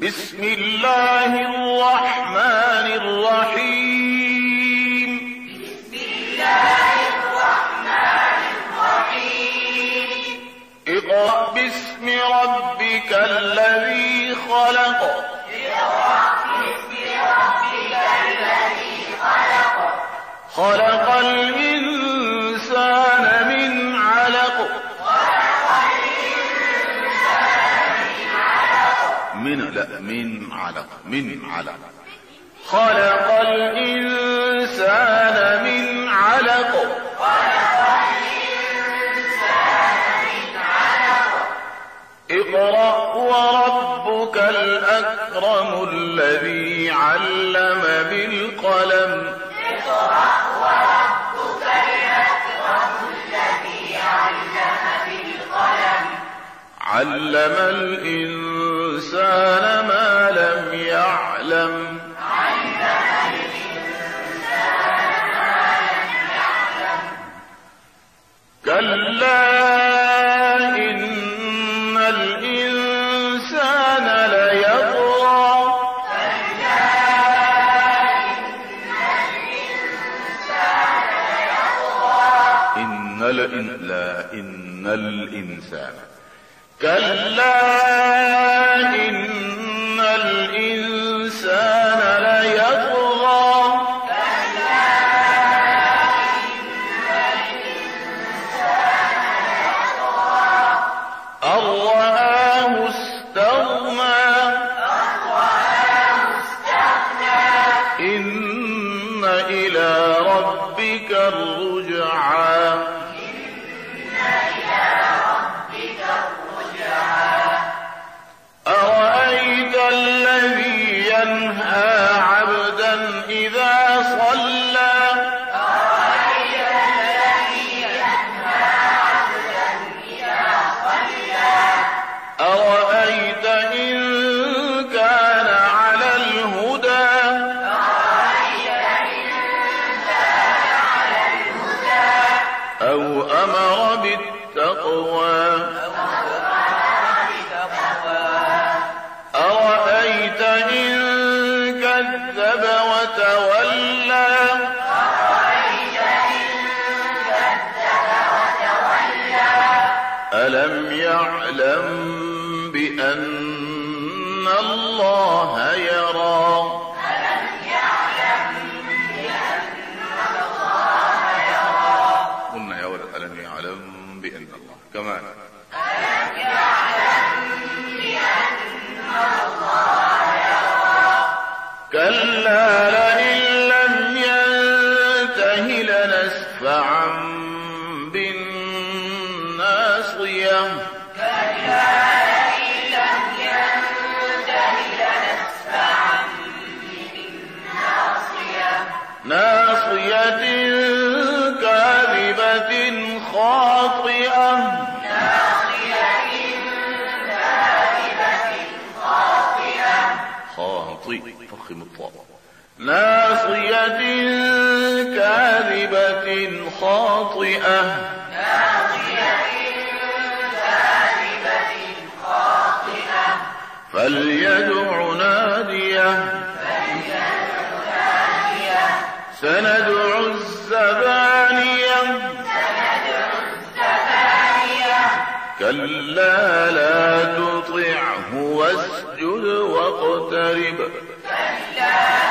بسم الله الرحمن الرحيم. بسم الله الرحمن الرحيم اقرأ باسم ربك الذي خلق اقرأ باسم ربك الذي خلق. خلق الإنسان من لا من علق من علق. خلق الإنسان من علق. خلق الإنسان من علق اقرأ وربك الأكرم الذي علم بالقلم اقرأ وربك الأكرم الذي علم بالقلم. علم الإنسان الإنسان ما لم يعلم. كلا إن الإنسان ليطغى. إن الإنسان لا إن الإنسان. كلا إن الإنسان ليطغى أن رآه استغنى إن أرأيت إن كان على الهدى؟ أو أمر بالتقوى؟ أرأيت إن كذب وتولى؟ ألم يعلم بأن الله يرى. ألم يعلم بأن الله كمان ألم يعلم بأن الله؟ يرى كلا لئن لم ينته لنسفعا خاطئة. ناصية كاذبة خاطئة خاطئ فخم الطاء ناصية كاذبة خاطئة. ناصية كاذبة خاطئة فليدع نادية. فليدع ناديه سندع كلا لا تطعه واسجد واقترب. كلا